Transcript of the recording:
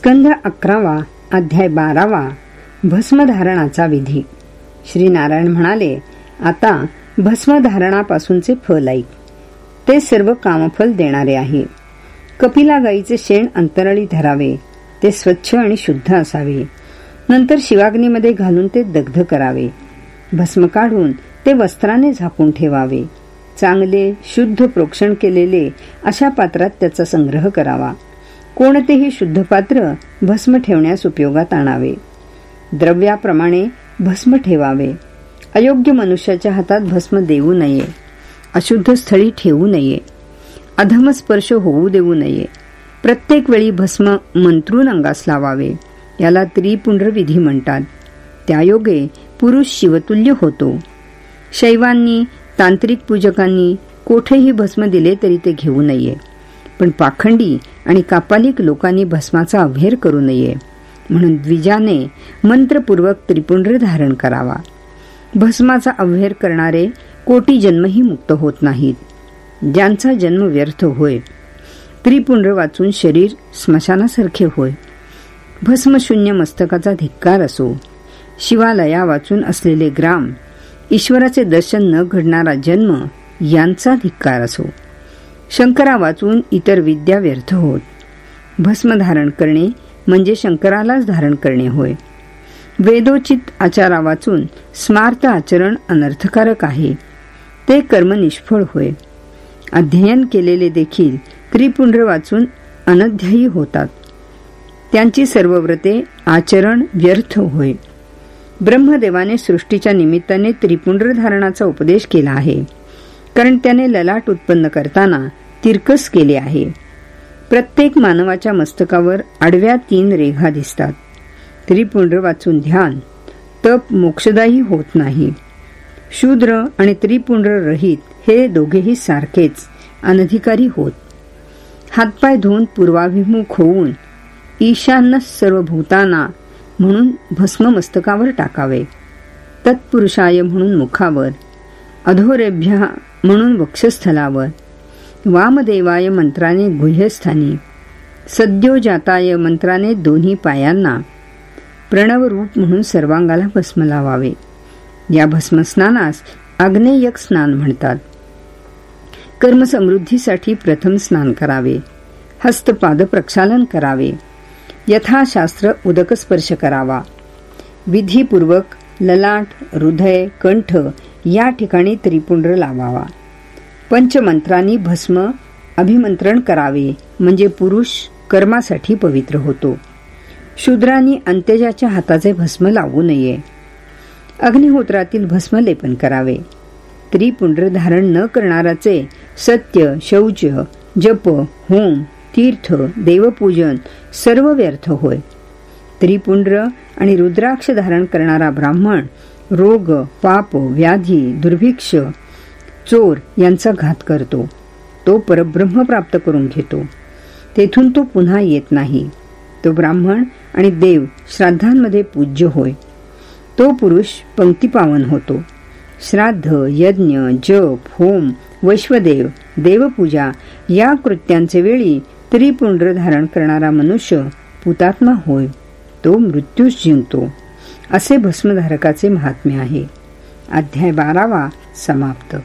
स्कंध अकरावा अध्याय बारावा भस्मधारणाचा विधी. श्री नारायण म्हणाले आता भस्मधारणापासूनचे फल ऐक. ते सर्व कामफल देणारे आहे. कपिला गाईचे शेण अंतराळी धरावे. ते स्वच्छ आणि शुद्ध असावे. नंतर शिवाग्नीमध्ये घालून ते दग्ध करावे. भस्म काढून ते वस्त्राने झाकून ठेवावे. चांगले शुद्ध प्रोक्षण केलेले अशा पात्रात त्याचा संग्रह करावा. कोणतेही शुद्ध पात्र भस्म ठेवण्यास उपयोगात आणावे. द्रव्याप्रमाणे भस्म ठेवावे. अयोग्य मनुष्याच्या हातात भस्म देऊ नये. अशुद्ध स्थळी ठेवू नये. अधमस्पर्श होऊ देऊ नये. प्रत्येक वेळी भस्म मंत्रून अंगास लावावे. याला त्रिपुंड्रविधी म्हणतात. त्यायोगे पुरुष शिवतुल्य होतो. शैवांनी तांत्रिक पूजकांनी कोठेही भस्म दिले तरी ते घेऊ नये. पण पाखंडी आणि कापालिक लोकांनी भस्माचा अभेर करू नये. म्हणून द्विजाने मंत्रपूर्वक त्रिपुंड्र धारण करावा. भस्माचा अभेर करणारे कोटी जन्मही मुक्त होत नाहीत. ज्यांचा जन्म व्यर्थ होय त्रिपुंड्र वाचून शरीर स्मशानासारखे होय. भस्मशून्य मस्तकाचा धिक्कार असो. शिवालया वाचून असलेले ग्राम ईश्वराचे दर्शन न घडणारा जन्म यांचा धिक्कार असो. शंकरा वाचून इतर विद्या व्यर्थ होत. भस्म धारण करणे म्हणजे शंकरालाच धारण करणे होय. वेदोचित आचारा वाचून स्मार्त आचरण अनर्थकारक आहे. ते कर्म निष्फळ होय. अध्ययन केलेले देखील त्रिपुंड्र वाचून अनध्यायी होतात. त्यांची सर्व व्रते आचरण व्यर्थ होय. ब्रह्मदेवाने सृष्टीच्या निमित्ताने त्रिपुंड्र धारणाचा उपदेश केला आहे. कारण त्याने ललाट उत्पन्न करताना तिरकस केले आहे. प्रत्येक मानवाच्या मस्तकावर आडव्या तीन रेघा दिसतात. त्रिपुंड्र वाचून ध्यान. तप मोक्षदायी होत नाही. शूद्र आणि त्रिपुंड्र रहित हे दोघेही सारखेच अनधिकारी होत. हातपाय धुवून पूर्वाभिमुख होऊन ईशान्य सर्व भूताना म्हणून भस्म मस्तकावर टाकावे. तत्पुरुषाय म्हणून मुखावर अधोरेभ्या म्हणून वक्षस्थलावर. वामदेवाय मंत्राने गुह्यस्थानी. सद्योजाताय मंत्राने दोन्ही पायांना. प्रणवरूप म्हणून सर्वांगाला भस्म लावावे. या भस्मस्नानास आग्नेयक स्नान म्हणतात. कर्मसमृद्धीसाठी प्रथम स्नान करावे. हस्तपाद प्रक्षालन करावे. यथाशास्त्र उदकस्पर्श करावा. विधीपूर्वक ललाट हृदय कंठ या ठिकाणी त्रिपुंड्र लावावा. पंचमंत्रांनी भस्म अभिमंत्रण करावे म्हणजे पुरुष कर्मासाठी पवित्र होतो. शूद्रांनी अंत्यजाच्या हाताचे भस्म लावू नये. अग्निहोत्रातील भस्म लेपन करावे. त्रिपुंड्र धारण न करणाराचे सत्य शौच जप होम तीर्थ देवपूजन सर्व व्यर्थ होय. त्रिपुंड्र आणि रुद्राक्ष धारण करणारा ब्राह्मण रोग पाप व्याधी दुर्भिक्ष चोर यांचा घात करतो. तो परब्रह्म प्राप्त करून घेतो. तेथून तो पुन्हा येत नाही. तो ब्राह्मण आणि देव श्राद्धांमध्ये पूज्य होय. तो पुरुष पंक्तिपावन होतो. श्राद्ध यज्ञ जप होम वैश्वदेव देवपूजा या कृत्यांचे वेळी त्रिपुंड्र धारण करणारा मनुष्य पुतात्मा होय. तो मृत्यूस जिंकतो. असे भस्मधारकाचे महात्म्य आहे. अध्याय बारावा समाप्त.